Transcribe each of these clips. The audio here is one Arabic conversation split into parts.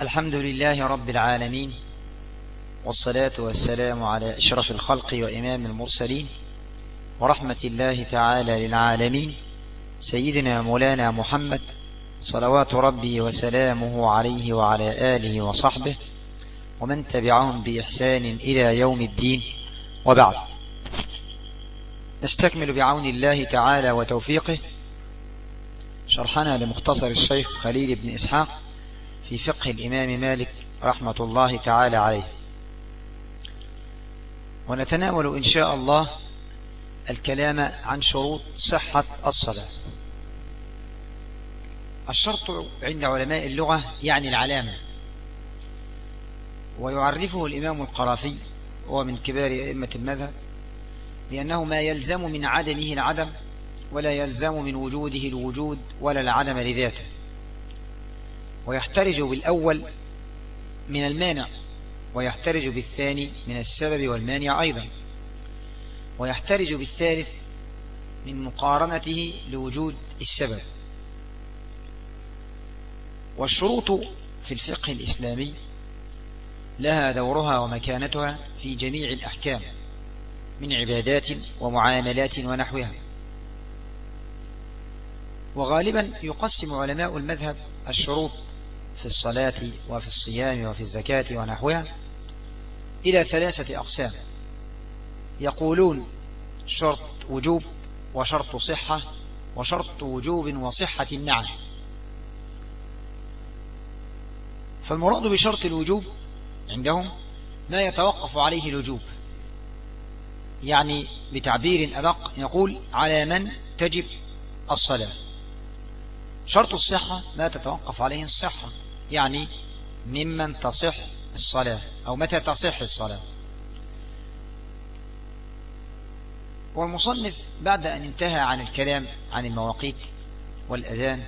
الحمد لله رب العالمين والصلاة والسلام على أشرف الخلق وإمام المرسلين ورحمة الله تعالى للعالمين سيدنا مولانا محمد صلوات ربي وسلامه عليه وعلى آله وصحبه ومن تبعهم بإحسان إلى يوم الدين وبعد. نستكمل بعون الله تعالى وتوفيقه. شرحنا لمختصر الشيخ خليل بن إسحاق في فقه الإمام مالك رحمة الله تعالى عليه. ونتناول إن شاء الله الكلام عن شروط صحة الصلاة. الشرط عند علماء اللغة يعني العلامة. ويعرفه الإمام القرافي هو من كبار أئمة المذهب لأنه ما يلزم من عدمه العدم ولا يلزم من وجوده الوجود ولا العدم لذاته. ويحترج بالأول من المانع ويحترج بالثاني من السبب والمانع أيضا. ويحترج بالثالث من مقارنته لوجود السبب. والشروط في الفقه الإسلامي لها دورها ومكانتها في جميع الأحكام من عبادات ومعاملات ونحوها. وغالبا يقسم علماء المذهب الشروط في الصلاة وفي الصيام وفي الزكاة ونحوها إلى ثلاثة أقسام. يقولون شرط وجوب وشرط صحة وشرط وجوب وصحة النعم. فالمراد بشرط الوجوب عندهم ما يتوقف عليه الوجوب يعني بتعبير أدق يقول على من تجب الصلاة. شرط الصحة ما تتوقف عليه الصحة. يعني ممن تصح الصلاة أو متى تصح الصلاة. والمصنف بعد أن انتهى عن الكلام عن المواقيت والأذان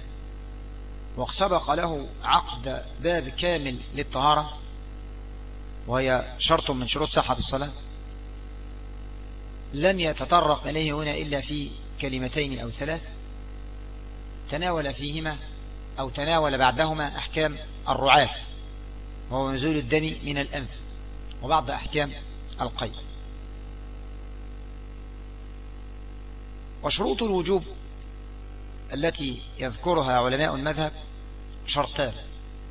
وسبق له عقد باب كامل للطهارة وهي شرط من شروط صحة الصلاة لم يتطرق إليه هنا إلا في كلمتين أو ثلاث تناول فيهما أو تناول بعدهما أحكام الرعاف وهو نزول الدم من الأنف وبعض أحكام القي وشروط الوجوب التي يذكرها علماء المذهب شرطان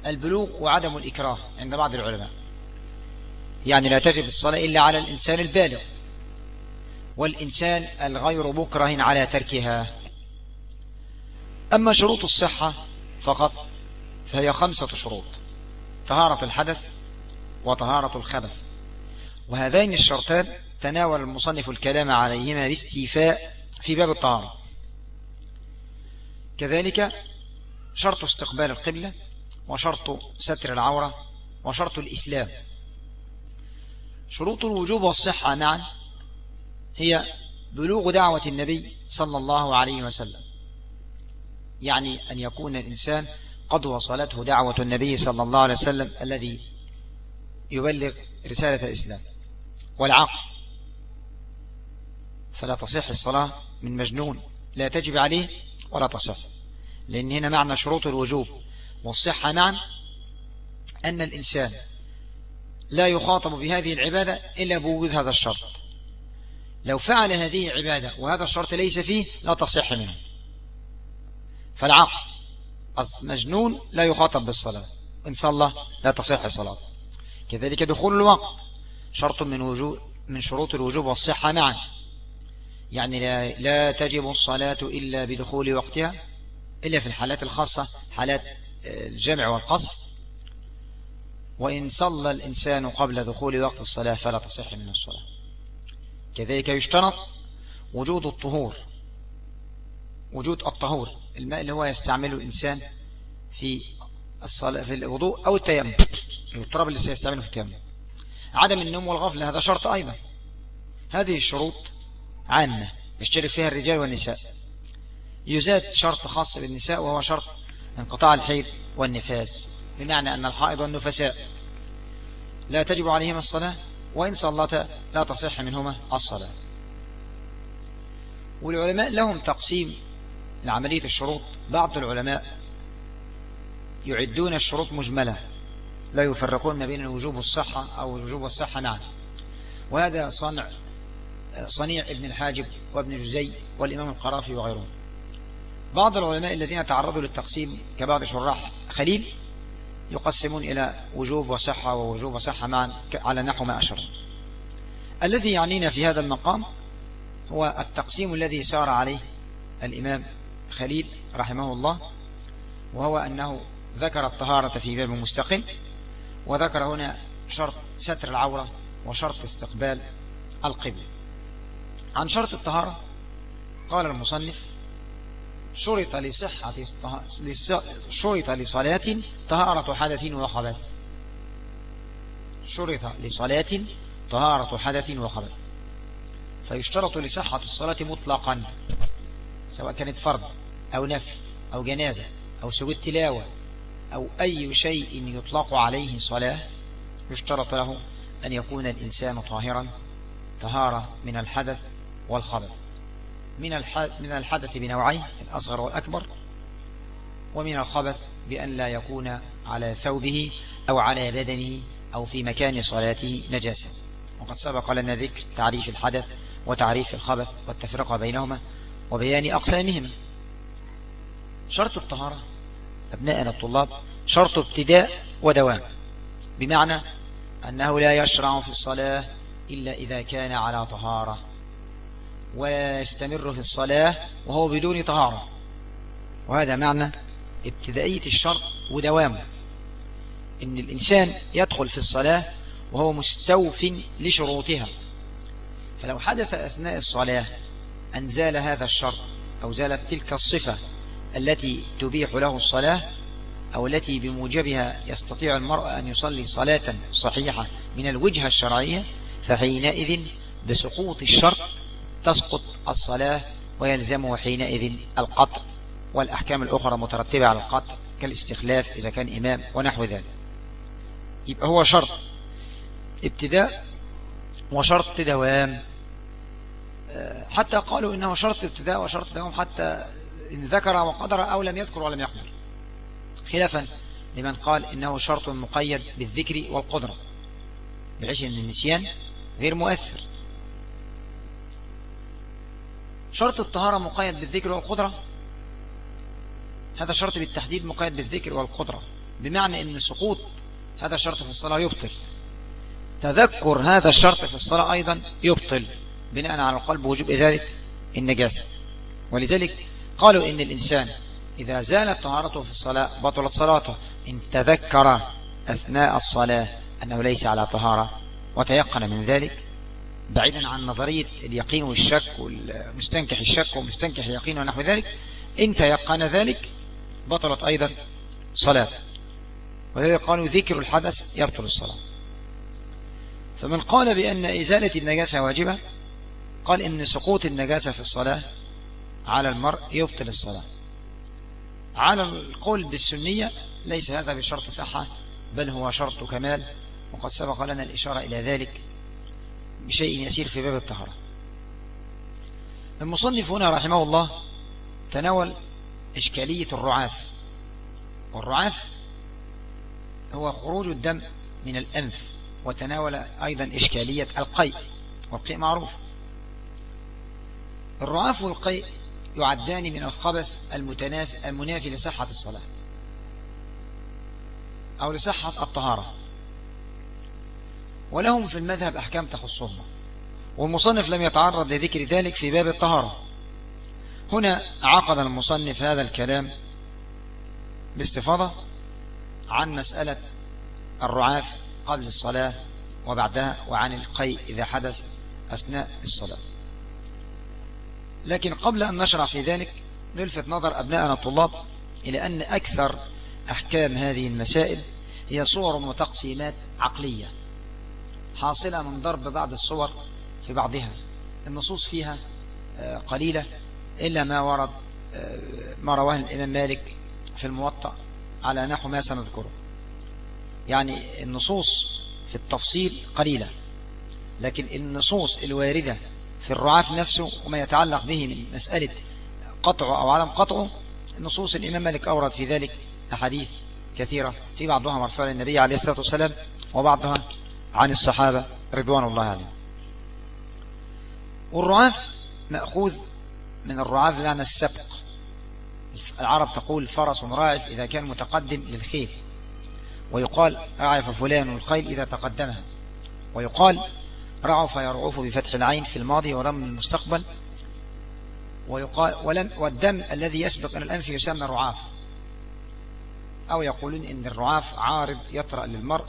البلوغ وعدم الإكراه عند بعض العلماء. يعني لا تجب الصلاة إلا على الإنسان البالغ والإنسان الغير مكره على تركها. أما شروط الصحة فقط فهي خمسة شروط. طهارة الحدث وطهارة الخبث. وهذين الشرطان تناول المصنف الكلام عليهما باستيفاء في باب الطهارة. كذلك شرط استقبال القبلة وشرط ستر العورة وشرط الإسلام. شروط الوجوب والصحة معا هي بلوغ دعوة النبي صلى الله عليه وسلم. يعني أن يكون الإنسان قد وصلته دعوة النبي صلى الله عليه وسلم الذي يبلغ رسالة الإسلام والعقل. فلا تصح الصلاة من مجنون لا تجب عليه ولا تصح. لأن هنا معنى شروط الوجوب والصحة معا أن الإنسان لا يخاطب بهذه العبادة إلا بوجود هذا الشرط. لو فعل هذه العبادة وهذا الشرط ليس فيه لا تصح منه. فالعقل مجنون لا يخاطب بالصلاة. إن صلى لا تصح الصلاة. كذلك دخول الوقت شرط من وجود من شروط الوجوب والصحة معا. يعني لا, لا تجب الصلاة إلا بدخول وقتها إلا في الحالات الخاصة حالات الجمع والقصر. وإن صلى الإنسان قبل دخول وقت الصلاة فلا تصح من الصلاة. كذلك يشترط وجود الطهور. وجود الطهور الماء اللي هو يستعمله الإنسان في الصلاة في الوضوء أو التيمم التراب اللي سيستعمله في التيمم. عدم النوم والغفلة هذا شرط أيضا. هذه الشروط عامة يشترك فيها الرجال والنساء. يزاد شرط خاص بالنساء وهو شرط انقطاع الحيض والنفاس بمعنى أن الحائض والنفساء لا تجب عليهما الصلاة وإن صلتا لا تصح منهما الصلاة. والعلماء لهم تقسيم لعملية الشروط بعض العلماء يعدون الشروط مجملة لا يفرقون ما بين الوجوب والصحة أو الوجوب والصحة معا. وهذا صنع صنيع ابن الحاجب وابن جزي والإمام القرافي وغيرهم. بعض العلماء الذين تعرضوا للتقسيم كبعض شراح خليل يقسمون إلى وجوب وصحة ووجوب وصحة معا على نحو ما أشر. الذي يعنينا في هذا المقام هو التقسيم الذي سار عليه الإمام خليل رحمه الله وهو أنه ذكر الطهارة في باب مستقل وذكر هنا شرط ستر العورة وشرط استقبال القبل عن شرط الطهارة قال المصنف شرط لصحة شرط لصلاة طهارة حدث وخبث. شرط لصلاة طهارة حدث وخبث. فيشترط لصحة الصلاة مطلقا سواء كانت فرض أو نفي أو جنازة أو سجود تلاوة أو أي شيء يطلق عليه صلاة يشترط له أن يكون الإنسان طاهرا طهارة من الحدث والخبث. من من الحدث بنوعين الأصغر والأكبر ومن الخبث بأن لا يكون على ثوبه أو على بدنه أو في مكان صلاته نجاسة وقد سبق لنا ذكر تعريف الحدث وتعريف الخبث والتفرقة بينهما وبيان أقسامهما. شرط الطهارة. أبناءنا الطلاب شرط ابتداء ودوام. بمعنى أنه لا يشرع في الصلاة إلا إذا كان على طهارة ويستمر في الصلاة وهو بدون طهارة. وهذا معنى ابتدائية الشرط ودوامه إن الإنسان يدخل في الصلاة وهو مستوف لشروطها. فلو حدث أثناء الصلاة أن زال هذا الشرط أو زالت تلك الصفة التي تبيح له الصلاة أو التي بموجبها يستطيع المرء أن يصلي صلاة صحيحة من الوجهة الشرعية فحينئذ بسقوط الشرط تسقط الصلاة ويلزمه حينئذ القطع والأحكام الأخرى مترتبة على القطع كالاستخلاف إذا كان إمام ونحو ذلك. يبقى هو شرط ابتداء وشرط دوام. آه، حتى قالوا إنه شرط ابتداء وشرط دوام حتى إن ذكر وقدر أو لم يذكر ولم يقدر. خلافا لمن قال إنه شرط مقيد بالذكر والقدرة بحيث أن النسيان غير مؤثر. شرط الطهارة مقيد بالذكر والقدرة هذا شرط بالتحديد مقيد بالذكر والقدرة بمعنى أن سقوط هذا الشرط في الصلاة يبطل. تذكر هذا الشرط في الصلاة أيضا يبطل بناء على القلب وجوب إزالة النجاسة. ولذلك قالوا إن الإنسان إذا زالت طهارته في الصلاة بطلت صلاته إن تذكر أثناء الصلاة أنه ليس على طهارة وتيقن من ذلك بعيدا عن نظرية اليقين والشك والمستنكح الشك ومستنكح اليقين ونحو ذلك إن تيقن ذلك بطلت أيضا صلاة. ولذلك قالوا ذكر الحدث يبطل الصلاة. فمن قال بأن إزالة النجاسة واجبة قال إن سقوط النجاسة في الصلاة على المرء يبطل الصلاة. على القول بالسنية ليس هذا بشرط صحة بل هو شرط كمال وقد سبق لنا الإشارة إلى ذلك بشيء يسير في باب الطهارة. المصنف هنا رحمه الله تناول إشكالية الرعاف. والرعاف هو خروج الدم من الأنف وتناول أيضا إشكالية القيء والقيء معروف. الرعاف والقيء يعدان من الخبث المنافي لصحة الصلاة. أو لصحة الطهارة. ولهم في المذهب أحكام تخصهما والمصنف لم يتعرض لذكر ذلك في باب الطهارة. هنا عقد المصنف هذا الكلام باستفاضة عن مسألة الرعاف قبل الصلاة وبعدها وعن القيء إذا حدث أثناء الصلاة. لكن قبل أن نشرع في ذلك نلفت نظر أبنائنا الطلاب إلى أن أكثر أحكام هذه المسائل هي صور وتقسيمات عقلية حاصلة من ضرب بعض الصور في بعضها. النصوص فيها آه، قليلة إلا ما ورد آه، ما رواه الإمام مالك في الموطأ على نحو ما سنذكره. يعني النصوص في التفصيل قليلة لكن النصوص الواردة في الرعاف نفسه وما يتعلق به من مسألة قطعه أو عدم قطعه نصوص الإمام مالك أورد في ذلك أحاديث كثيرة في بعضها مرفوع للنبي عليه الصلاة والسلام وبعضها عن الصحابة رضوان الله عليهم. والرعاف مأخوذ من الرعاف بمعنى السبق. العرب تقول فرس راعف إذا كان متقدم للخيل ويقال رعف فلان الخيل إذا تقدمها. ويقال رعف يرعوف بفتح العين في الماضي وضم المستقبل. ويقال ولم والدم الذي يسبق إلى الأنف يسمى رعاف أو يقولون إن الرعاف عارض يطرأ للمرء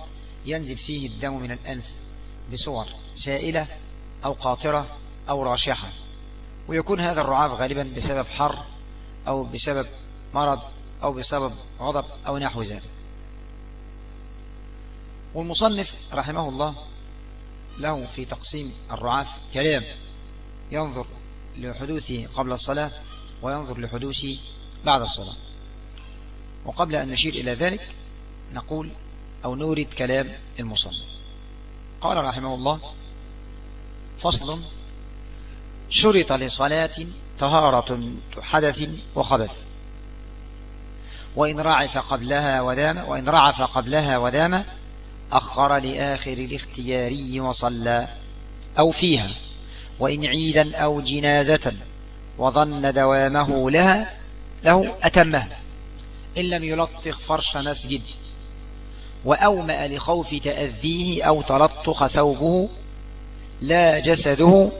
ينزل فيه الدم من الأنف بصور سائلة أو قاطرة أو راشحة. ويكون هذا الرعاف غالبا بسبب حر أو بسبب مرض أو بسبب غضب أو نحو ذلك. والمصنف رحمه الله له في تقسيم الرعاف كلام. ينظر لحدوثه قبل الصلاة وينظر لحدوثه بعد الصلاة. وقبل أن نشير إلى ذلك نقول أو نورد كلام المصنف. قال رحمه الله فصل شرط لصلاة طهارة حدث وخبث. وإن رعف قبلها ودام وإن رعف قبلها ودام أخر لآخر الاختياري وصلى أو فيها وإن عيدا أو جنازة وظن دوامه لها له أتمها إن لم يلطخ فرش مسجد وأومأ لخوف تأذيه أو تلطخ ثوبه لا جسده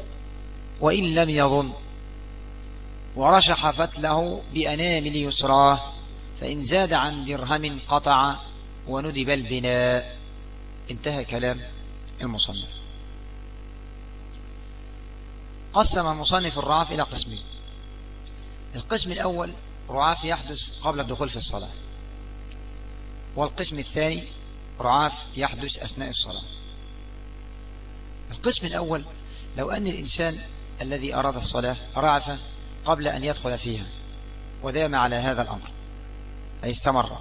وإن لم يظن ورشح فتله بأنامل يسراه فإن زاد عن درهم قطع وندب البناء. انتهى كلام المصنف. قسم المصنف الرعاف إلى قسمين. القسم الأول رعاف يحدث قبل الدخول في الصلاة. والقسم الثاني رعاف يحدث أثناء الصلاة. القسم الأول لو أن الإنسان الذي أراد الصلاة رعف قبل أن يدخل فيها ودام على هذا الأمر أي استمر.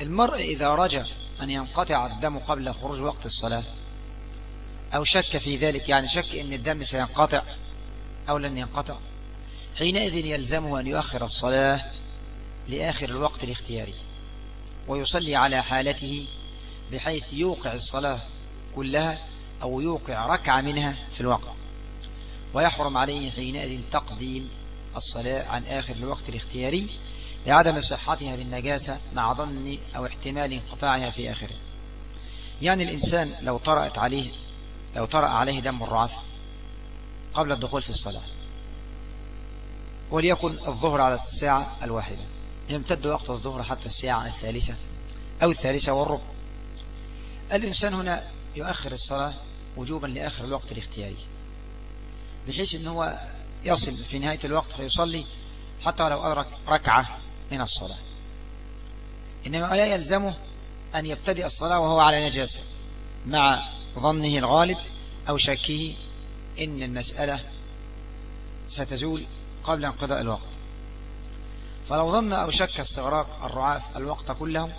المرء إذا رجى أن ينقطع الدم قبل خروج وقت الصلاة؟ أو شك في ذلك؟ يعني شك أن الدم سينقطع أو لن ينقطع؟ حينئذ يلزمه أن يؤخر الصلاة لآخر الوقت الاختياري ويصلي على حالته بحيث يوقع الصلاة كلها أو يوقع ركعة منها في الوقت. ويحرم عليه حينئذ تقديم الصلاة عن آخر الوقت الاختياري لعدم صحتها بالنجاسة مع ظن أو احتمال انقطاعها في آخره. يعني الإنسان لو طرأت عليه لو طرأ عليه دم الرعاف قبل الدخول في الصلاة وليكن الظهر على الساعة الواحدة يمتد وقت الظهر حتى الساعة الثالثة أو الثالثة والربع. الإنسان هنا يؤخر الصلاة وجوبا لآخر الوقت الاختياري بحيث أنه يصل في نهاية الوقت فيصلي حتى لو أدرك ركعة من الصلاة. إنما لا يلزمه أن يبتدئ الصلاة وهو على نجاسة مع ظنه الغالب أو شكه إن المسألة ستزول قبل انقضاء الوقت. فلو ظن أو شك استغراق الرعاف الوقت كله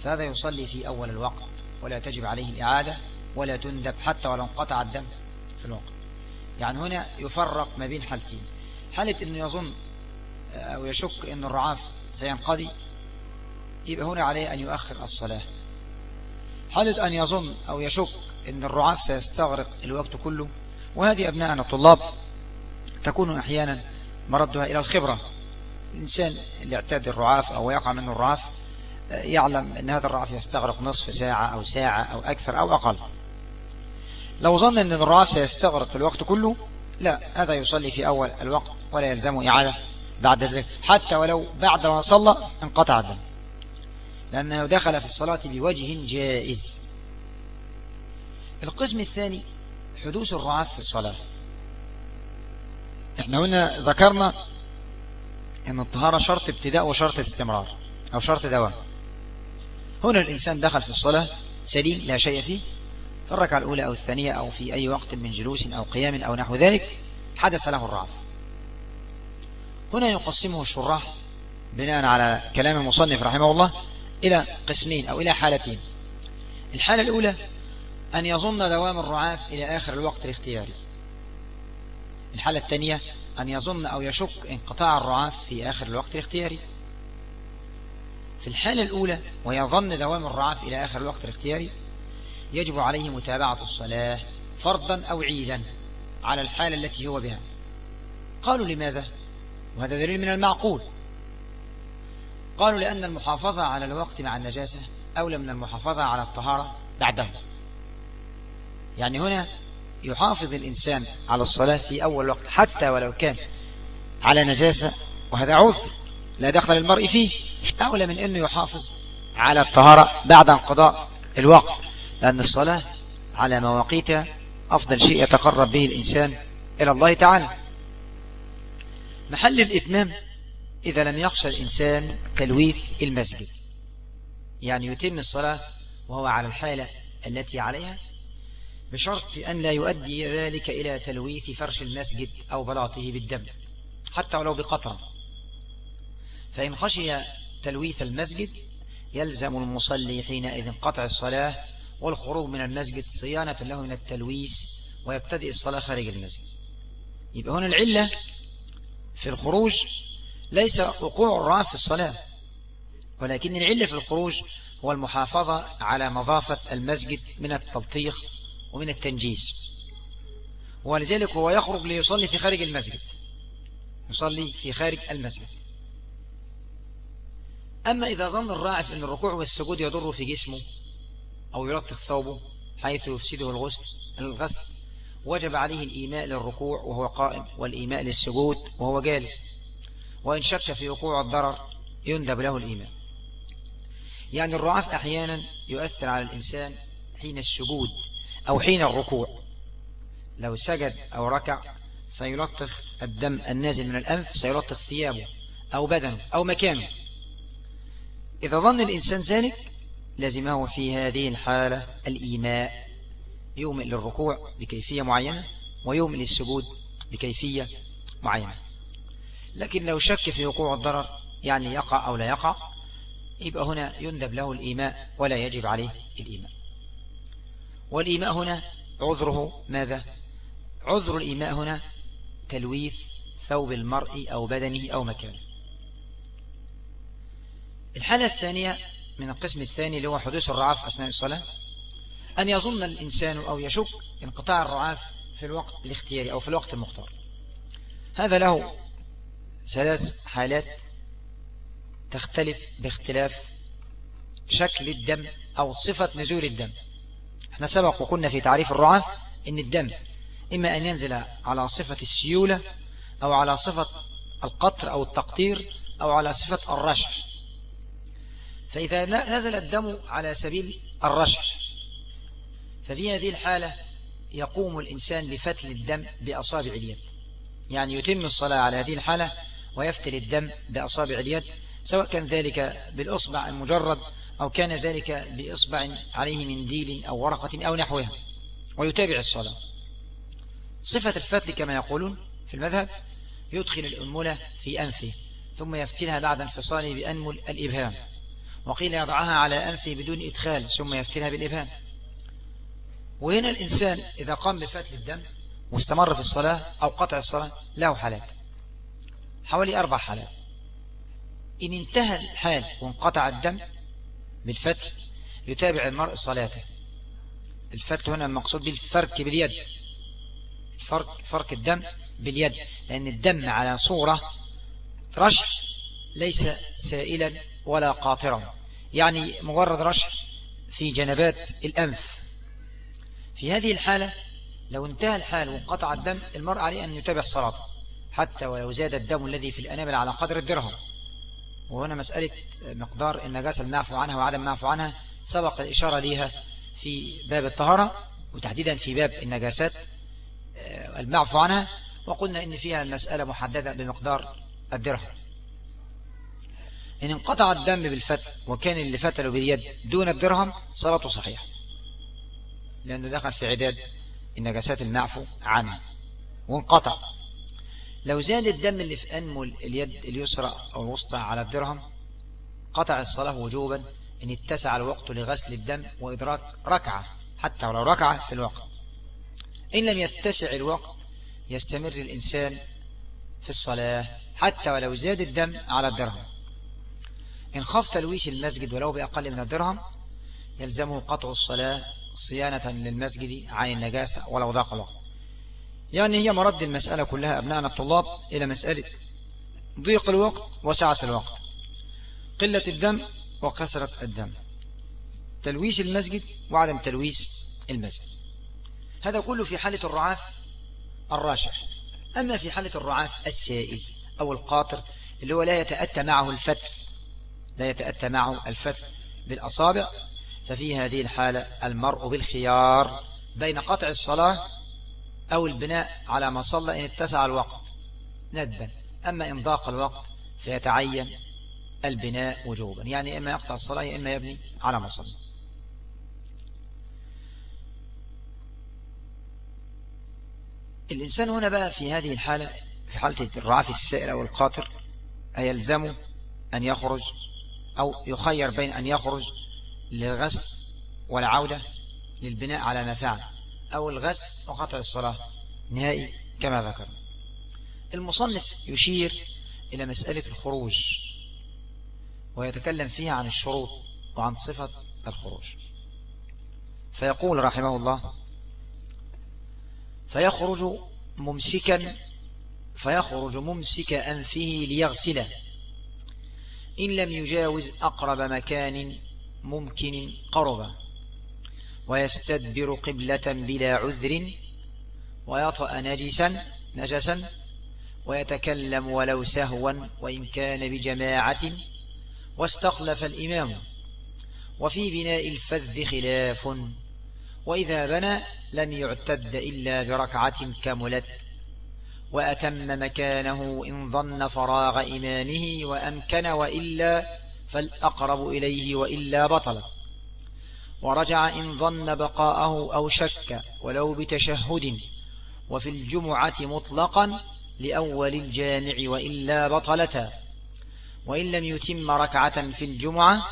فهذا يصلي في أول الوقت ولا تجب عليه الإعادة ولا تندب حتى ولو انقطع الدم في الوقت. يعني هنا يفرق ما بين حالتين. حالة أنه يظن أو يشك أن الرعاف سينقضي يبقى هنا عليه أن يؤخر الصلاة. حالة أن يظن أو يشك أن الرعاف سيستغرق الوقت كله وهذه أبناءنا الطلاب تكون أحيانا مردها إلى الخبرة. الإنسان اللي اعتاد الرعاف أو يقع منه الرعاف يعلم أن هذا الرعاف يستغرق نصف ساعة أو ساعة أو أكثر أو أقل. لو ظن أن الرعاف سيستغرق الوقت كله لا هذا يصلي في أول الوقت ولا يلزمه إعادة. بعد ذلك حتى ولو بعد ما صلى انقطع الدم لأنه دخل في الصلاة بوجه جائز. القسم الثاني حدوث الرعاف في الصلاة. إحنا هنا ذكرنا إن الطهارة شرط ابتداء وشرط استمرار أو شرط دوام. هنا الإنسان دخل في الصلاة سليم لا شيء فيه. في الركعة الأولى أو الثانية أو في أي وقت من جلوس أو قيام أو نحو ذلك حدث له الرعف هنا يقسمه الشراح بناء على كلام المصنف رحمه الله إلى قسمين أو إلى حالتين. الحالة الأولى أن يظن دوام الرعاف إلى آخر الوقت الاختياري. الحالة الثانية أن يظن أو يشك انقطاع الرعاف في آخر الوقت الاختياري. في الحالة الأولى ويظن دوام الرعاف إلى آخر الوقت الاختياري يجب عليه متابعة الصلاة فرضا أو عيدا على الحالة التي هو بها. قالوا لماذا؟ وهذا دليل من المعقول. قالوا لأن المحافظة على الوقت مع النجاسة أولى من المحافظة على الطهارة بعده. يعني هنا يحافظ الإنسان على الصلاة في أول وقت حتى ولو كان على نجاسة وهذا عذر لا دخل المرء فيه. أولى من أنه يحافظ على الطهارة بعد انقضاء الوقت لأن الصلاة على مواقيتها أفضل شيء يتقرب به الإنسان إلى الله تعالى. محل الإتمام إذا لم يخشى الإنسان تلويث المسجد. يعني يتم الصلاة وهو على الحالة التي عليها بشرط أن لا يؤدي ذلك إلى تلويث فرش المسجد أو بلاطه بالدم حتى ولو بقطرة. فإن خشي تلويث المسجد يلزم المصلي حينئذ قطع الصلاة والخروج من المسجد صيانة له من التلويث ويبتدئ الصلاة خارج المسجد. يبقى هنا العلة في الخروج ليس وقوع الرعاف في الصلاة ولكن العلة في الخروج هو المحافظة على نظافة المسجد من التلطيخ ومن التنجيس. ولذلك هو يخرج ليصلي في خارج المسجد يصلي في خارج المسجد. أما إذا ظن الراعف أن الركوع والسجود يضر في جسمه أو يلطخ ثوبه حيث يفسده الغسل الغسل وجب عليه الإيماء للركوع وهو قائم والإيماء للسجود وهو جالس. وإن شك في وقوع الضرر يندب له الإيماء. يعني الرعاف أحيانا يؤثر على الإنسان حين السجود أو حين الركوع. لو سجد أو ركع سيلطخ الدم النازل من الأنف سيلطخ ثيابه أو بدنه أو مكانه. إذا ظن الإنسان ذلك لازمه في هذه الحالة الإيماء يومئ للركوع بكيفية معينة ويومئ للسجود بكيفية معينة. لكن لو شك في وقوع الضرر يعني يقع أو لا يقع يبقى هنا يندب له الإيماء ولا يجب عليه الإيماء. والإيماء هنا عذره ماذا؟ عذر الإيماء هنا تلويث ثوب المرء أو بدنه أو مكانه. الحالة الثانية من القسم الثاني اللي هو حدوث الرعاف أثناء الصلاة أن يظن الإنسان أو يشك انقطاع الرعاف في الوقت الاختياري أو في الوقت المختار. هذا له ثلاث حالات تختلف باختلاف شكل الدم أو صفة نزول الدم. إحنا سبق وكنا في تعريف الرعاف إن الدم إما أن ينزل على صفة السيولة أو على صفة القطر أو التقطير أو على صفة الرشح. فإذا نزل الدم على سبيل الرشح ففي هذه الحالة يقوم الإنسان لفتل الدم بأصابع اليد. يعني يتم الصلاة على هذه الحالة ويفتل الدم بأصابع اليد سواء كان ذلك بالأصبع المجرد أو كان ذلك بإصبع عليه منديل أو ورقة أو نحوها ويتابع الصلاة. صفة الفتل كما يقولون في المذهب يدخل الأنملة في أنفه ثم يفتلها بعد انفصاله بأنمل الإبهام وقيل يضعها على أنفه بدون إدخال ثم يفتلها بالإبهام. وهنا الإنسان إذا قام بفتل الدم واستمر في الصلاة أو قطع الصلاة له حالات. حوالي أربع حالات. إن انتهى الحال وانقطع الدم بالفتل يتابع المرء صلاته. الفتل هنا المقصود بالفرك باليد. فرك, فرك الدم باليد لأن الدم على صورة رشح ليس سائلا ولا قاطرا. يعني مجرد رشح في جنبات الأنف. في هذه الحالة لو انتهى الحال وانقطع الدم المرء عليه أن يتابع صلاته حتى ولو زاد الدم الذي في الأنامل على قدر الدرهم. وهنا مسألة مقدار النجاسة المعفو عنها وعدم المعفو عنها سبق الإشارة لها في باب الطهارة وتحديدا في باب النجاسات آه، المعفو عنها وقلنا إن فيها المسألة محددة بمقدار الدرهم. إن انقطع الدم بالفتل وكان اللي فتله باليد دون الدرهم صلاته صحيحة. لأنه دخل في عداد النجاسات المعفو عنها وانقطع. لو زاد الدم اللي في أنمل اليد اليسرى أو الوسطى على الدرهم قطع الصلاة وجوبا إن اتسع الوقت لغسل الدم وإدراك ركعة حتى ولو ركعة في الوقت. إن لم يتسع الوقت يستمر الإنسان في الصلاة حتى ولو زاد الدم على الدرهم. إن خاف تلويث المسجد ولو بأقل من الدرهم يلزمه قطع الصلاة صيانة للمسجد عن النجاسة ولو ضاق الوقت. يعني هي مرد المسألة كلها أبنائنا الطلاب إلى مسألة ضيق الوقت وسعة الوقت قلة الدم وكثرة الدم تلويث المسجد وعدم تلويث المسجد. هذا كله في حالة الرعاف الراشح. أما في حالة الرعاف السائل أو القاطر اللي هو لا يتأتى معه الفتح لا يتأتى معه الفتح بالأصابع ففي هذه الحالة المرء بالخيار بين قطع الصلاة أو البناء على ما صلى إن اتسع الوقت ندبا. أما إن ضاق الوقت فيتعين البناء وجوبا. يعني إما يقطع الصلاة إما يبني على ما صلى. الإنسان هنا بقى في هذه الحالة في حالة الرعاف السائل أو القاطر أيلزمه أن يخرج أو يخير بين أن يخرج للغسل والعودة للبناء على ما فعل أو الغسل وقطع الصلاة نهائي كما ذكر. المصنف يشير إلى مسألة الخروج ويتكلم فيها عن الشروط وعن صفة الخروج. فيقول رحمه الله فيخرج ممسكا فيخرج ممسك أنفه ليغسله إن لم يجاوز أقرب مكان ممكن قربا. ويستدبر قبلة بلا عذر. ويطأ نجسا نجسا. ويتكلم ولو سهوا وإن كان بجماعة. واستخلف الإمام. وفي بناء الفذ خلاف. وإذا بنى لم يعتد إلا بركعة كملت. وأتم مكانه إن ظن فراغ إمامه وأمكن وإلا فالأقرب إليه وإلا بطل. ورجع إن ظن بقاءه أو شك ولو بتشهد. وفي الجمعة مطلقا لأول الجامع وإلا بطلتا وإن لم يتم ركعة في الجمعة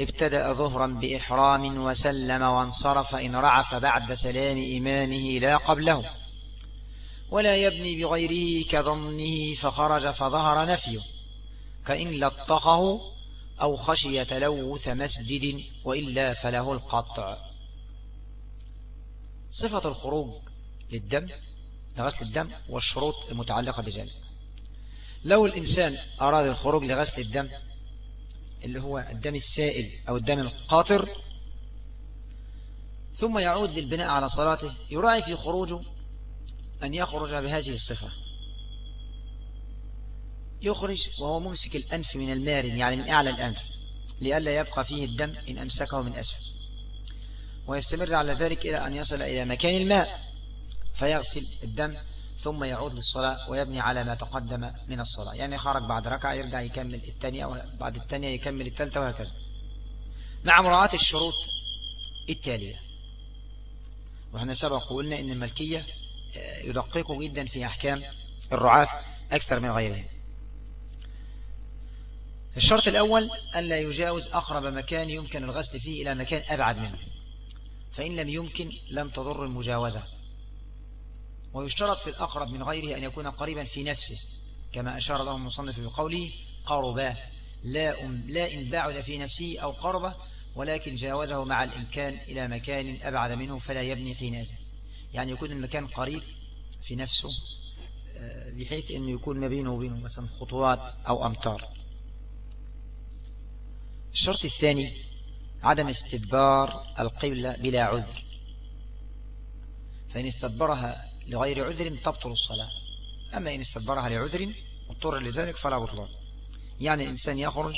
ابتدأ ظهرا بإحرام وسلم وانصرف إن رعف بعد سلام إمامه لا قبله. ولا يبني بغيره كظنه فخرج فظهر نفيه. كإن لطخه أو خشي تلوث مسجد وإلا فله القطع. صفة الخروج للدم لغسل الدم والشروط المتعلقة بذلك. لو الإنسان أراد الخروج لغسل الدم اللي هو الدم السائل أو الدم القاطر ثم يعود للبناء على صلاته يراعي في خروجه أن يخرج بهذه الصفة. يخرج وهو ممسك الأنف من المارن يعني من أعلى الأنف لئلا يبقى فيه الدم إن أمسكه من أسفل. ويستمر على ذلك إلى أن يصل إلى مكان الماء فيغسل الدم ثم يعود للصلاة ويبني على ما تقدم من الصلاة. يعني خرج بعد ركعة يرجع يكمل الثانية وبعد الثانية يكمل الثالثة وهكذا. مع مراعاة الشروط التالية. وإحنا سبق وقلنا إن الملكية يدققوا جدا في أحكام الرعاة أكثر من غيرهم. الشرط الأول أن لا يجاوز أقرب مكان يمكن الغسل فيه إلى مكان أبعد منه. فإن لم يمكن لم تضر المجاوزة. ويشترط في الأقرب من غيره أن يكون قريبا في نفسه كما أشار له المصنف بقوله قرباه لا, أم لا إن بعد في نفسه أو قربه ولكن جاوزه مع الإمكان إلى مكان أبعد منه فلا يبني حينئذ يعني يكون المكان قريب في نفسه آه، بحيث أنه يكون ما بينه وبينه مثلا خطوات أو أمتار. الشرط الثاني عدم استدبار القبلة بلا عذر. فإن استدبرها لغير عذر تبطل الصلاة. أما إن استدبرها لعذر واضطر لذلك فلا بطلان يعني الإنسان يخرج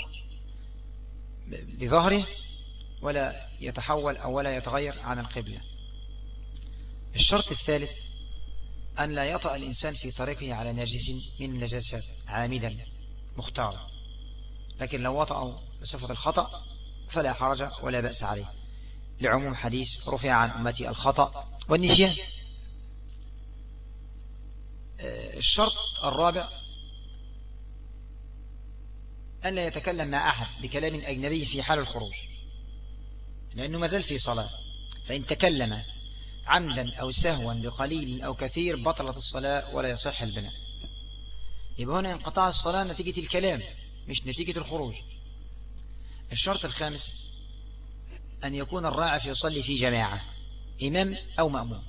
بظهره ولا يتحول أو ولا يتغير عن القبلة. الشرط الثالث أن لا يطأ الإنسان في طريقه على نجس من النجاسات عامدا مختارا لكن لو وطأه بصفة الخطأ فلا حرج ولا بأس عليه. لعموم حديث رفع عن أمتي الخطأ والنسيان. آه، الشرط الرابع أن لا يتكلم مع أحد بكلام أجنبي في حال الخروج لأنه ما زال في صلاة. فإن تكلم عمدا أو سهوا بقليل أو كثير بطلت الصلاة ولا يصح البناء. يبقى هنا انقطاع الصلاة نتيجة الكلام. مش نتيجة الخروج. الشرط الخامس أن يكون الراعف يصلي في جماعة إمام أو مأموم.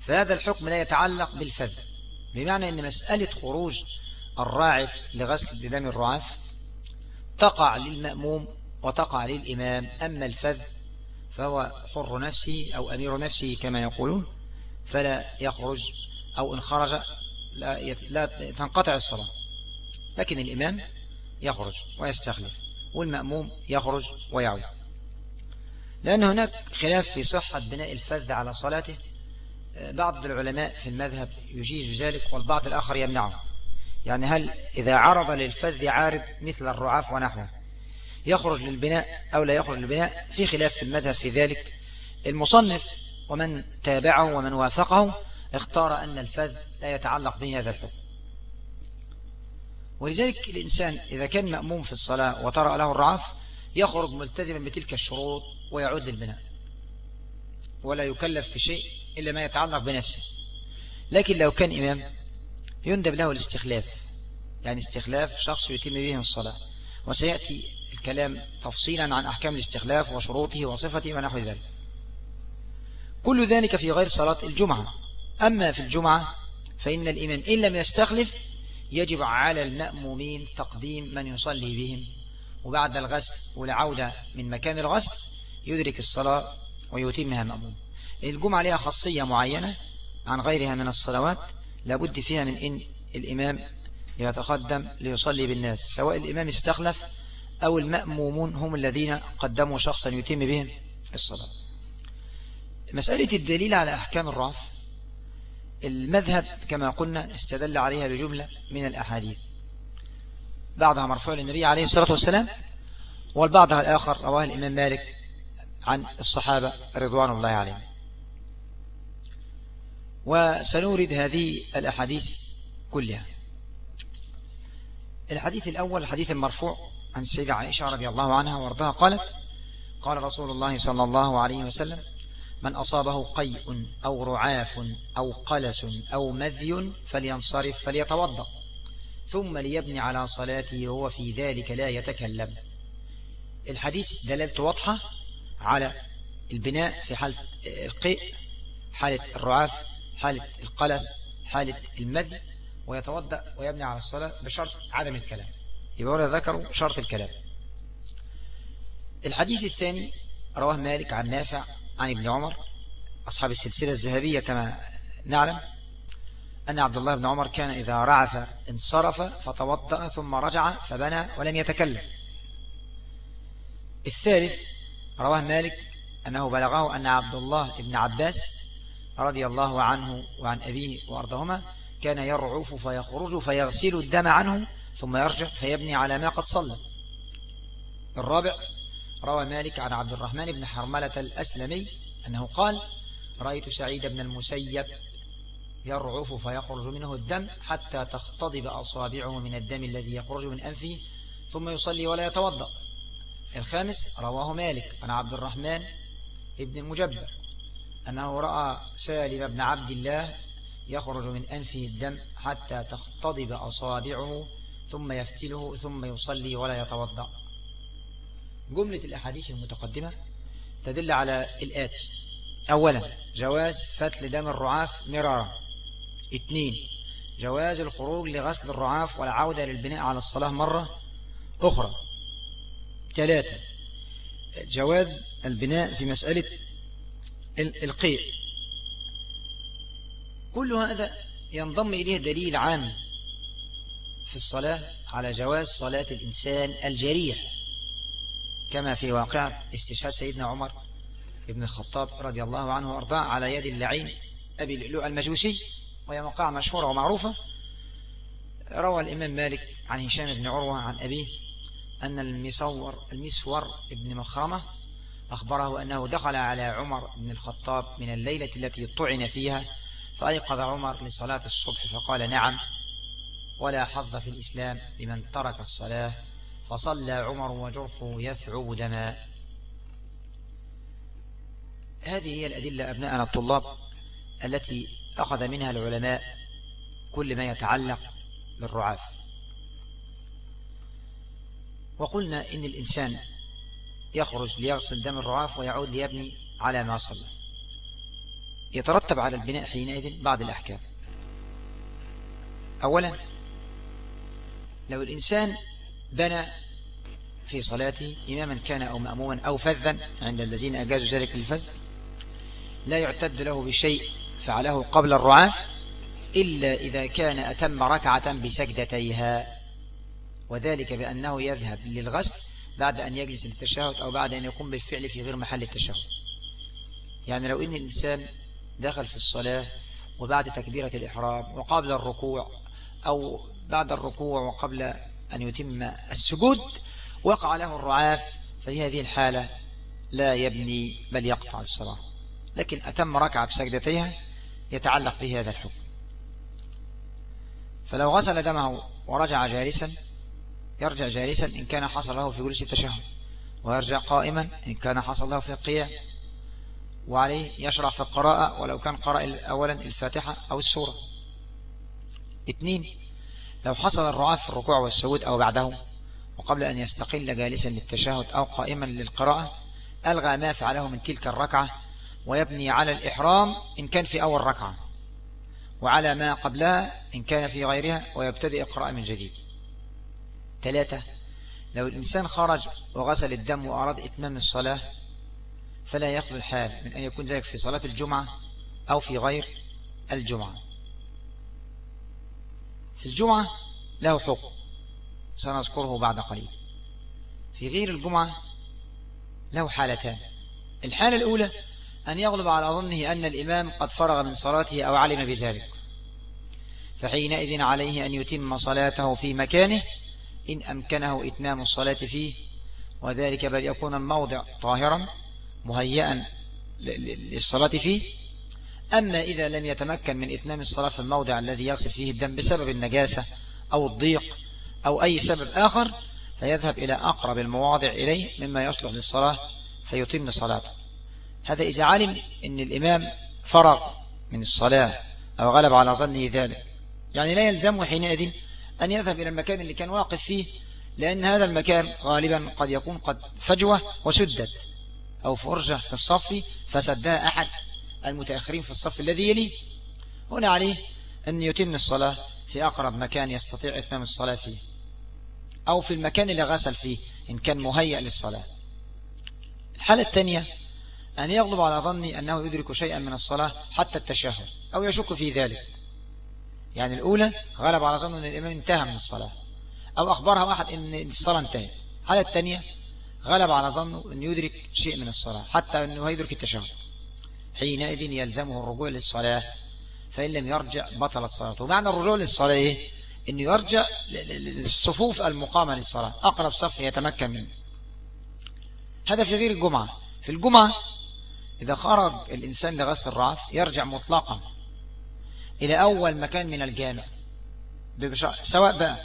فهذا الحكم لا يتعلق بالفذ. بمعنى أن مسألة خروج الراعف لغسل دم الرعاف تقع للمأموم وتقع للإمام أما الفذ فهو حر نفسه أو أمير نفسه كما يقولون فلا يخرج أو إن خرج لا, لا تنقطع الصلاة. لكن الإمام يخرج ويستخلف والمأموم يخرج ويعود. لأن هناك خلاف في صحة بناء الفذ على صلاته. بعض العلماء في المذهب يجيز ذلك والبعض الآخر يمنعه. يعني هل إذا عرض للفذ عارض مثل الرعاف ونحوه يخرج للبناء أو لا يخرج للبناء؟ في خلاف في المذهب في ذلك. المصنف ومن تابعه ومن وافقه اختار أن الفذ لا يتعلق به هذا الحكم. ولذلك الإنسان إذا كان مأموم في الصلاة وطرأ له الرعاف يخرج ملتزما بتلك الشروط ويعود للبناء. ولا يكلف بشيء إلا ما يتعلق بنفسه. لكن لو كان إمام يندب له الاستخلاف. يعني استخلاف شخص يتم به الصلاة. وسيأتي الكلام تفصيلا عن أحكام الاستخلاف وشروطه وصفته ونحو ذلك. كل ذلك في غير صلاة الجمعة. أما في الجمعة فإن الإمام إن لم يستخلف يجب على المأمومين تقديم من يصلي بهم. وبعد الغسل والعودة من مكان الغسل يدرك الصلاة ويتمها مأموم الجمعة لها خاصية معينة عن غيرها من الصلوات لابد فيها من إن الإمام يتقدم ليصلي بالناس سواء الإمام استخلف أو المأمومون هم الذين قدموا شخصا يتم بهم الصلاة. مسألة الدليل على أحكام الرعف المذهب كما قلنا استدل عليها بجملة من الأحاديث. بعضها مرفوع للنبي عليه الصلاة والسلام والبعض الآخر رواه الإمام مالك عن الصحابة رضوان الله عليهم. وسنورد هذه الأحاديث كلها. الحديث الأول الحديث المرفوع عن السيدة عائشة رضي الله عنها وأرضاها قالت قال رسول الله صلى الله عليه وسلم من أصابه قيء أو رعاف أو قلس أو مذي فلينصرف فليتوضأ. ثم ليبني على صلاته وهو في ذلك لا يتكلم. الحديث دلالته واضحة على البناء في حالة القيء حالة الرعاف حالة القلس حالة المذي ويتوضأ ويبني على الصلاة بشرط عدم الكلام. يبقى ولا ذكروا شرط الكلام. الحديث الثاني رواه مالك عن نافع عن ابن عمر أصحاب السلسلة الذهبية كما نعلم أن عبد الله بن عمر كان إذا رعف انصرف فتوضأ ثم رجع فبنى ولم يتكلم. الثالث رواه مالك أنه بلغه أن عبد الله بن عباس رضي الله عنه وعن أبيه وأرضهما كان يرعف فيخرج فيغسل الدم عنه ثم يرجع فيبني على ما قد صلى. الرابع روى مالك عن عبد الرحمن بن حرملة الأسلمي أنه قال رأيت سعيد بن المسيب يرعف فيخرج منه الدم حتى تختضب أصابعه من الدم الذي يخرج من أنفه ثم يصلي ولا يتوضأ. الخامس رواه مالك عن عبد الرحمن ابن المجبر أنه رأى سالم بن عبد الله يخرج من أنفه الدم حتى تختضب أصابعه ثم يفتله ثم يصلي ولا يتوضأ. جملة الأحاديث المتقدمة تدل على الآتي أولا جواز فتل دم الرعاف مرارا. اثنين جواز الخروج لغسل الرعاف والعودة للبناء على الصلاة مرة أخرى. ثلاثة جواز البناء في مسألة القيء. كل هذا ينضم إليه دليل عام في الصلاة على جواز صلاة الإنسان الجريح. كما في واقع استشهاد سيدنا عمر ابن الخطاب رضي الله عنه وأرضاه على يد اللعين أبي اللؤلؤ المجوسي وهي موقعة مشهورة ومعروفة. روى الإمام مالك عن هشام بن عروة عن أبيه أن المسور المسور ابن مخرمة أخبره أنه دخل على عمر بن الخطاب من الليلة التي طعن فيها فأيقظ عمر لصلاة الصبح فقال نعم ولا حظ في الإسلام لمن ترك الصلاة فصلى عمر وجرحه يثعب دماء هذه هي الأدلة أبناءنا الطلاب التي أخذ منها العلماء كل ما يتعلق بالرعاف. وقلنا إن الإنسان يخرج ليغسل دم الرعاف ويعود ليبني على ما صلى. يترتب على البناء حينئذ بعض الأحكام. أولا لو الإنسان بنى في صلاته إماما كان أو مأموما أو فذا عند الذين أجازوا ذلك الفذ لا يعتد له بشيء فعله قبل الرعاف إلا إذا كان أتم ركعة بسجدتيها وذلك بأنه يذهب للغسل بعد أن يجلس للتشهد أو بعد أن يقوم بالفعل في غير محل التشهد. يعني لو إن الإنسان دخل في الصلاة وبعد تكبيرة الإحرام وقبل الركوع أو بعد الركوع وقبل أن يتم السجود وقع له الرعاف في هذه الحالة لا يبني بل يقطع الصلاة. لكن أتم ركعة بسجدتيها يتعلق به هذا الحكم. فلو غسل دمه ورجع جالسا يرجع جالسا إن كان حصل له في جلوس التشهد ويرجع قائما إن كان حصل له في القيام وعليه يشرع في القراءة ولو كان قرأ أولا الفاتحة أو السورة. اثنين لو حصل الرعاف في الركوع والسجود أو بعده وقبل أن يستقل جالسا للتشهد أو قائما للقراءة ألغى ما فعله من تلك الركعة ويبني على الإحرام إن كان في أول ركعة وعلى ما قبلها إن كان في غيرها ويبتدئ إقراء من جديد. ثلاثة لو الإنسان خرج وغسل الدم وأراد إتمام الصلاة فلا يخلو الحال من أن يكون ذلك في صلاة الجمعة أو في غير الجمعة. في الجمعة له حكم سنذكره بعد قليل. في غير الجمعة له حالتان. الحالة الأولى أن يغلب على ظنه أن الإمام قد فرغ من صلاته أو علم بذلك. فحينئذ عليه أن يتم صلاته في مكانه إن أمكنه إتمام الصلاة فيه وذلك بل يكون الموضع طاهرا مهيئا للصلاة فيه أما إذا لم يتمكن من إتمام الصلاة في الموضع الذي يغسل فيه الدم بسبب النجاسة أو الضيق أو أي سبب آخر فيذهب إلى أقرب المواضع إليه مما يصلح للصلاة فيتم صلاته. هذا إذا علم أن الإمام فرغ من الصلاة أو غلب على ظنه ذلك. يعني لا يلزمه حينئذ أن يذهب إلى المكان اللي كان واقف فيه لأن هذا المكان غالبا قد يكون قد فجوة وسدت أو فرجة في الصف فسدها أحد. المتأخرين في الصف الذي يليه. هنا عليه أن يتم الصلاة في أقرب مكان يستطيع إتمام الصلاة فيه أو في المكان اللي غسل فيه إن كان مهيأ للصلاة. الحالة الثانية أن يغلب على ظني أنه يدرك شيئا من الصلاة حتى التشهد أو يشك في ذلك. يعني الأولى غلب على ظنه أن الإمام انتهى من الصلاة أو أخبرها واحد أن الصلاة انتهت. الحالة الثانية غلب على ظنه أن يدرك شيء من الصلاة حتى أنه يدرك التشهد. حينئذ يلزمه الرجوع للصلاة فإن لم يرجع بطلت صلاته ومعنى الرجوع للصلاة إيه؟ أنه يرجع للصفوف المقامة للصلاة أقرب صف يتمكن منه. هذا في غير الجمعة. في الجمعة إذا خرج الإنسان لغسل الرعف يرجع مطلقا إلى أول مكان من الجامع سواء بقى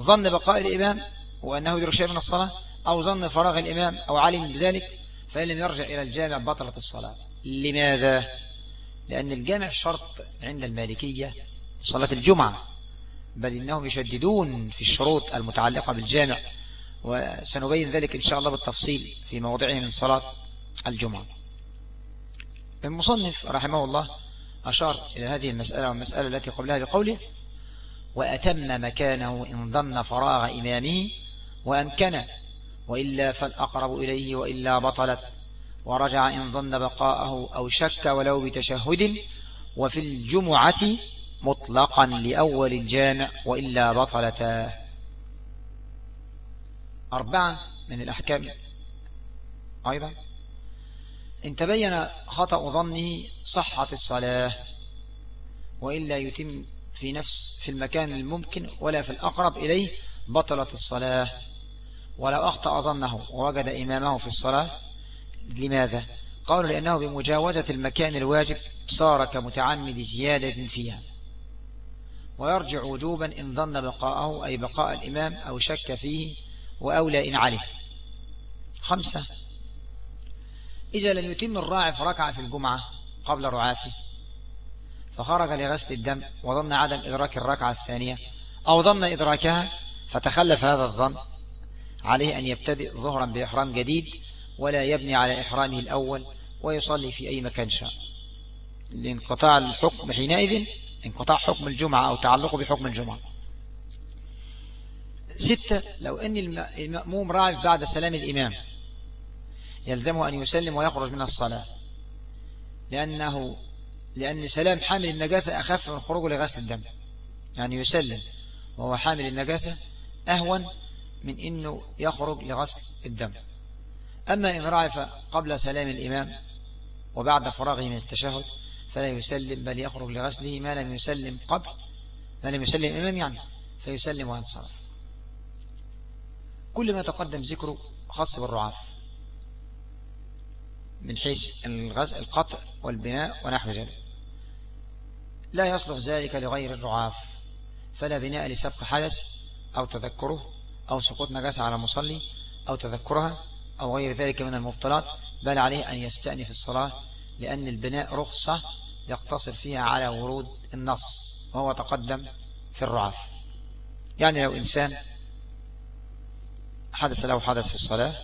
ظن بقاء الإمام وأنه يدرك شيء من الصلاة أو ظن فراغ الإمام أو علم بذلك فإن لم يرجع إلى الجامع بطلت الصلاة. لماذا؟ لأن الجامع شرط عند المالكية صلاة الجمعة بل إنهم يشددون في الشروط المتعلقة بالجامع وسنبين ذلك إن شاء الله بالتفصيل في موضعه من صلاة الجمعة المصنف رحمه الله أشار إلى هذه المسألة والمسألة التي قبلها بقوله وأتم مكانه إن ظن فراغ إمامه وأمكن وإلا فالأقرب إليه وإلا بطلت ورجع إن ظن بقاءه أو شك ولو بتشهد وفي الجمعة مطلقا لأول الجامع وإلا بطلتا أربعة من الأحكام. أيضا إن تبين خطأ ظنه صحة الصلاة وإلا يتم في نفس في المكان الممكن ولا في الأقرب إليه بطلت الصلاة. ولو أخطأ ظنه ووجد إمامه في الصلاة لماذا؟ قالوا لأنه بمجاوزة المكان الواجب صار كمتعمد زيادة فيها. ويرجع وجوبا إن ظن بقاءه أي بقاء الإمام أو شك فيه وأولى إن علم. خمسة. إذا لم يتم الراعف ركعة في الجمعة قبل رعافه فخرج لغسل الدم وظن عدم إدراك الركعة الثانية أو ظن إدراكها فتخلف هذا الظن عليه أن يبتدئ ظهرا بإحرام جديد ولا يبني على إحرامه الأول ويصلي في أي مكان شاء. لانقطاع الحكم حينئذ انقطاع حكم الجمعة أو تعلقه بحكم الجمعة. ستة لو أن المأموم راعف بعد سلام الإمام يلزمه أن يسلم ويخرج من الصلاة. لأنه لأن سلام حامل النجاسة أخف من خروجه لغسل الدم. يعني يسلم وهو حامل النجاسة أهون من أنه يخرج لغسل الدم. أما إن رعف قبل سلام الإمام وبعد فراغه من التشهد فلا يسلم بل يخرج لغسله ما لم يسلم قبل ما لم يسلم الإمام يعني فيسلم وينصرف كل ما تقدم ذكره خاص بالرعاف من حيث الغزء القطع والبناء ونحو ذلك. لا يصلح ذلك لغير الرعاف فلا بناء لسبق حدث أو تذكره أو سقوط نجاسة على مصلي أو تذكرها أو غير ذلك من المبطلات بل عليه أن يستأنف الصلاة لأن البناء رخصة يقتصر فيها على ورود النص وهو تقدم في الرعاف. يعني لو إنسان حدث له حدث في الصلاة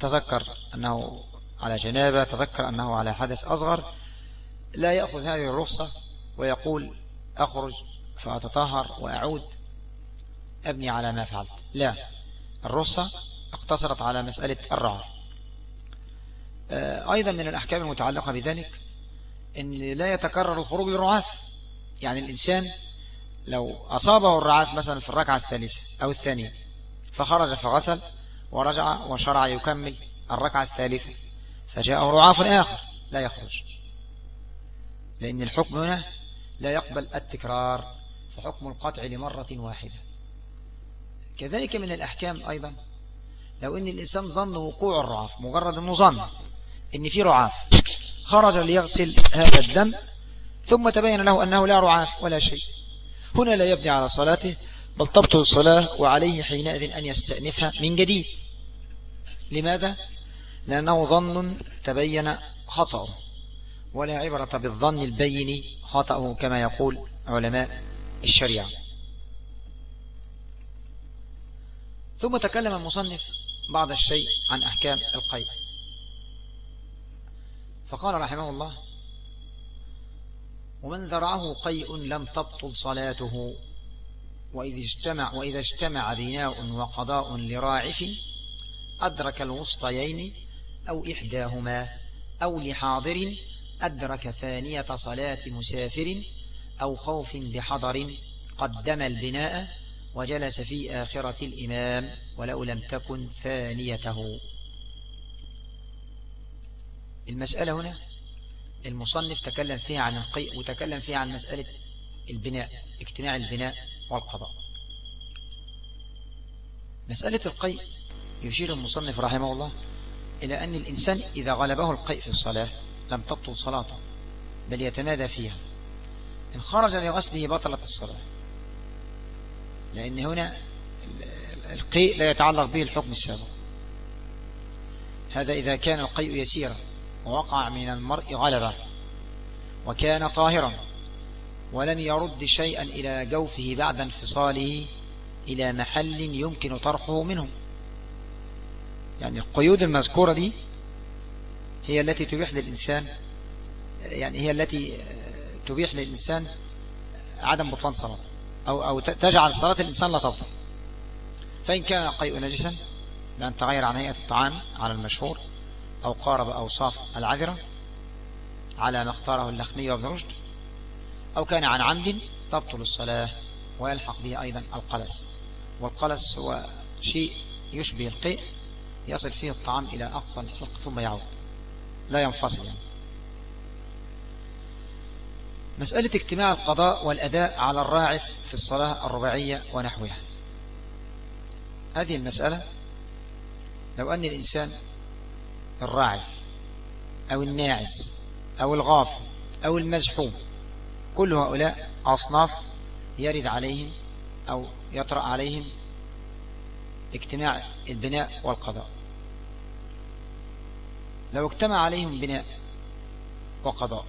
تذكر أنه على جنابة تذكر أنه على حدث أصغر لا يأخذ هذه الرخصة ويقول أخرج فأتطهر وأعود أبني على ما فعلت. لا الرخصة اقتصرت على مسألة الرعاف آه، أيضا من الأحكام المتعلقة بذلك أن لا يتكرر الخروج للرعاف. يعني الإنسان لو أصابه الرعاف مثلا في الركعة الثالثة أو الثانية فخرج فغسل ورجع وشرع يكمل الركعة الثالثة فجاءه رعاف آخر لا يخرج. لأن الحكم هنا لا يقبل التكرار فحكم القطع لمرة واحدة. كذلك من الأحكام أيضا لو أن الإنسان ظن وقوع الرعاف مجرد أنه ظن أن في رعاف خرج ليغسل هذا الدم ثم تبين له أنه لا رعاف ولا شيء. هنا لا يبني على صلاته بل تبطل الصلاة وعليه حينئذ أن يستأنفها من جديد. لماذا؟ لأنه ظن تبين خطأه ولا عبرة بالظن البين خطأه كما يقول علماء الشريعة. ثم تكلم المصنف بعض الشيء عن أحكام القيء فقال رحمه الله ومن ذرعه قيء لم تبطل صلاته وإذا اجتمع, وإذا اجتمع بناء وقضاء لراعف أدرك الوسطيين أو إحداهما أو لحاضر أدرك ثانية صلاة مسافر أو خوف بحضر قدم البناء وجلس في آخرة الإمام ولو لم تكن ثانيته. المسألة هنا المصنف تكلم فيها عن القيء وتكلم فيها عن مسألة البناء اجتماع البناء والقضاء. مسألة القيء يشير المصنف رحمه الله إلى أن الإنسان إذا غلبه القيء في الصلاة لم تبطل صلاته بل يتمادى فيها. إن خرج لغسله بطلت الصلاة. لأن هنا القيء لا يتعلق به الحكم السابق. هذا إذا كان القيء يسيرا ووقع من المرء غلبة وكان طاهرا ولم يرد شيئا إلى جوفه بعد انفصاله إلى محل يمكن طرحه منه. يعني القيود المذكورة دي هي التي تبيح للإنسان يعني هي التي تبيح للإنسان عدم بطلان صلاته. أو, أو تجعل صلاة الإنسان لا تبطل فإن كان قيء نجسا بأن تغير عن هيئة الطعام على المشهور أو قارب أوصاف العذرة على ما اختاره اللخمي وابن رشد أو كان عن عمد تبطل الصلاة ويلحق به أيضا القلس. والقلس هو شيء يشبه القيء يصل فيه الطعام إلى أقصى الحلق ثم يعود. لا ينفصل يعني. مسألة اجتماع القضاء والأداء على الراعف في الصلاة الرباعية ونحوها. هذه المسألة لو أن الإنسان الراعف أو الناعس أو الغافل أو المزحوم كل هؤلاء أصناف يرد عليهم أو يطرأ عليهم اجتماع البناء والقضاء. لو اجتمع عليهم بناء وقضاء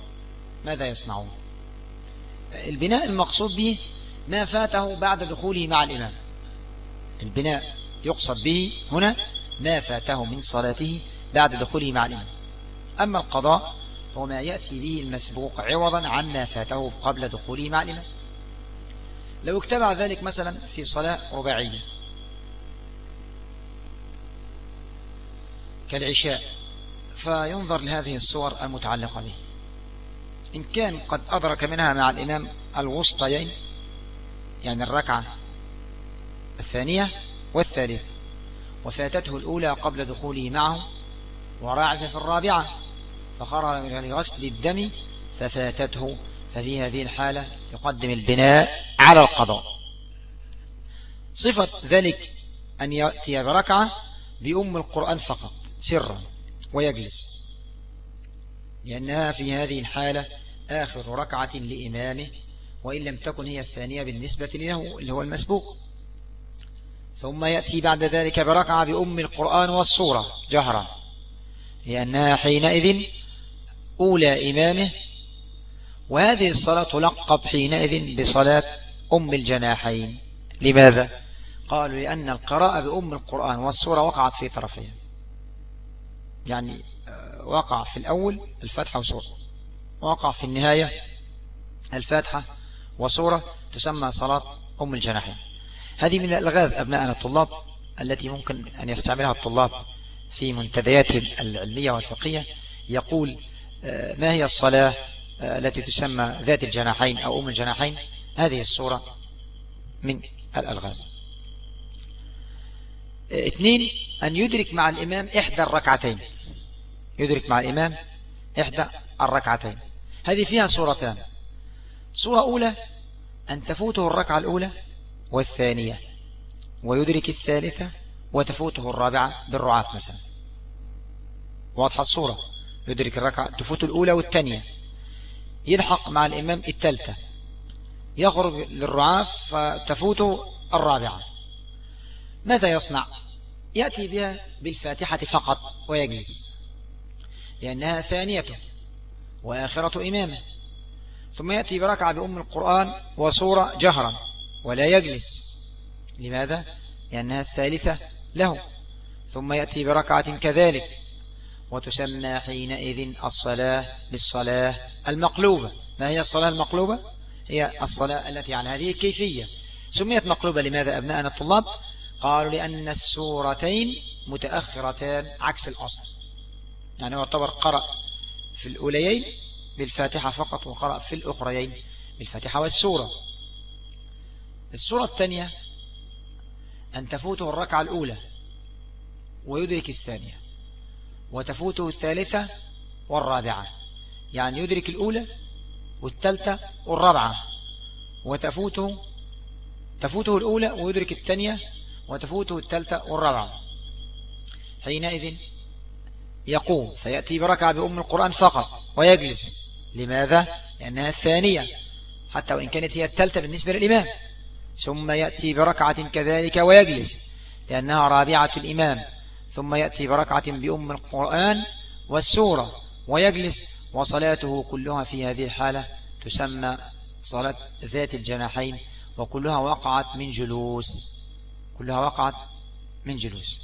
ماذا يصنعون؟ البناء المقصود به ما فاته بعد دخوله مع الإمام. البناء يقصد به هنا ما فاته من صلاته بعد دخوله مع الإمام. أما القضاء هو ما يأتي به المسبوق عوضا عما فاته قبل دخوله مع الإمام. لو اجتمع ذلك مثلا في صلاة رباعية كالعشاء فينظر لهذه الصور المتعلقة به. إن كان قد أدرك منها مع الإمام الوسطيين يعني الركعة الثانية والثالثة وفاتته الأولى قبل دخوله معه وراعف في الرابعة فخرج لغسل الدم ففاتته ففي هذه الحالة يقدم البناء على القضاء. صفة ذلك أن يأتي بركعة بأم القرآن فقط سرا ويجلس لأنها في هذه الحالة آخر ركعة لإمامه وإن لم تكن هي الثانية بالنسبة له اللي هو المسبوق. ثم يأتي بعد ذلك بركعة بأم القرآن والصورة جهرا لأنها حينئذ أولى إمامه. وهذه الصلاة تلقب حينئذ بصلاة أم الجناحين. لماذا؟ قالوا لأن القراءة بأم القرآن والصورة وقعت في طرفين. يعني آه، وقع في الأول الفتحة وصورة وقع في النهاية الفاتحة وصورة تسمى صلاة أم الجناحين. هذه من الألغاز أبناءنا الطلاب التي ممكن أن يستعملها الطلاب في منتدياتهم العلمية والفقهية. يقول آه، ما هي الصلاة آه، التي تسمى ذات الجناحين أو أم الجناحين؟ هذه الصورة من الألغاز. آه، اثنين أن يدرك مع الإمام إحدى الركعتين. يدرك مع الإمام إحدى الركعتين. هذه فيها صورتان. صورة أولى أن تفوته الركعة الأولى والثانية ويدرك الثالثة وتفوته الرابعة بالرعاف مثلا. واضحة الصورة. يدرك الركعة تفوت الأولى والثانية. يلحق مع الإمام الثالثة. يخرج للرعاف فتفوته الرابعة. ماذا يصنع؟ يأتي بها بالفاتحة فقط ويجلس. لأنها ثانيته. وآخرة إمامه. ثم يأتي بركعة بأم القرآن وصورة جهرا ولا يجلس. لماذا؟ لأنها الثالثة له. ثم يأتي بركعة كذلك وتسمى حينئذ الصلاة بالصلاة المقلوبة. ما هي الصلاة المقلوبة؟ هي الصلاة التي على هذه الكيفية. سميت مقلوبة لماذا أبناءنا الطلاب؟ قالوا لأن السورتين متأخرتان عكس الأصل. يعني يعتبر قرأ. في الأوليين بالفاتحة فقط وقرأ في الأخريين بالفاتحة والسورة. السورة الثانية أن تفوته الركعة الأولى ويدرك الثانية وتفوته الثالثة والرابعة. يعني يدرك الأولى والثالثة والرابعة. وتفوته تفوته الأولى ويدرك الثانية وتفوته الثالثة والرابعة. حينئذ يقوم فيأتي بركعة بأم القرآن فقط ويجلس. لماذا؟ لأنها الثانية حتى وإن كانت هي الثالثة بالنسبة للإمام. ثم يأتي بركعة كذلك ويجلس لأنها رابعة الإمام. ثم يأتي بركعة بأم القرآن والسورة ويجلس. وصلاته كلها في هذه الحالة تسمى صلاة ذات الجناحين وكلها وقعت من جلوس. كلها وقعت من جلوس.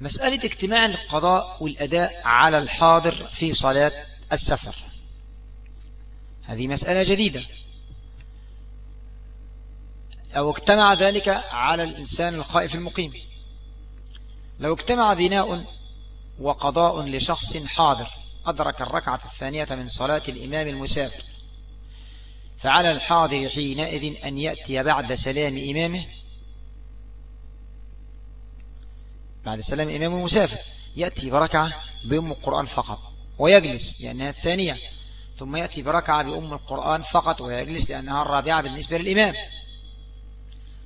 مسألة اجتماع القضاء والأداء على الحاضر في صلاة السفر. هذه مسألة جديدة. أو اجتمع ذلك على الإنسان الخائف المقيم. لو اجتمع بناء وقضاء لشخص حاضر أدرك الركعة الثانية من صلاة الإمام المسافر فعلى الحاضر حينئذ أن يأتي بعد سلام إمامه بعد سلام إمام المسافر. يأتي بركعة بأم القرآن فقط ويجلس لأنها الثانية. ثم يأتي بركعة بأم القرآن فقط ويجلس لأنها الرابعة بالنسبة للإمام.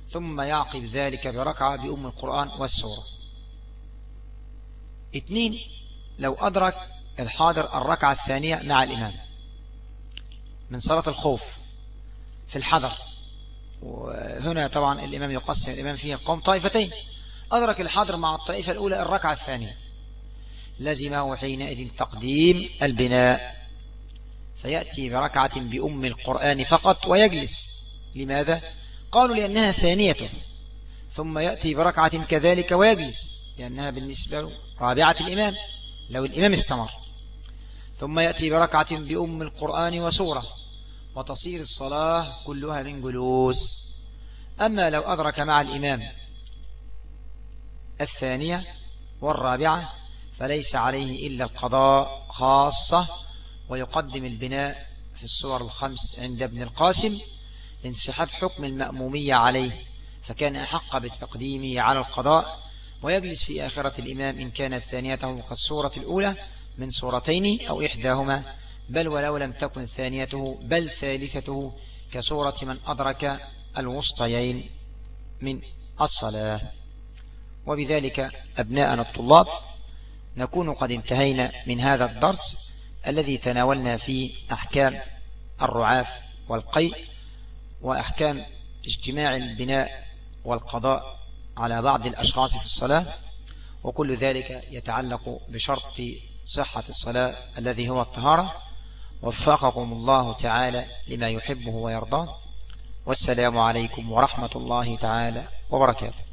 ثم يعقب ذلك بركعة بأم القرآن والسورة. اثنين لو أدرك الحاضر الركعة الثانية مع الإمام من صلاة الخوف في الحضر. وهنا طبعا الإمام يقسم الإمام فيه قوم طائفتين. أدرك الحاضر مع الطائفة الأولى الركعة الثانية. لزمه حينئذ تقديم البناء. فيأتي بركعة بأم القرآن فقط ويجلس. لماذا؟ قالوا لأنها ثانية. ثم يأتي بركعة كذلك ويجلس. لأنها بالنسبة رابعة الإمام. لو الإمام استمر. ثم يأتي بركعة بأم القرآن وسورة. وتصير الصلاة كلها من جلوس. أما لو أدرك مع الإمام الثانية والرابعة فليس عليه إلا القضاء خاصة ويقدم البناء في الصور الخمس عند ابن القاسم لانسحاب حكم المأمومية عليه فكان أحق بالتقديم على القضاء ويجلس في آخرة الإمام إن كانت ثانيته كالصورة الأولى من صورتين أو إحداهما بل ولو لم تكن ثانيته بل ثالثته كصورة من أدرك الوسطيين من الصلاة. وبذلك أبناءنا الطلاب نكون قد انتهينا من هذا الدرس الذي تناولنا فيه أحكام الرعاف والقيء وأحكام اجتماع البناء والقضاء على بعض الأشخاص في الصلاة وكل ذلك يتعلق بشرط صحة الصلاة الذي هو الطهارة. وفقكم الله تعالى لما يحبه ويرضاه. والسلام عليكم ورحمة الله تعالى وبركاته.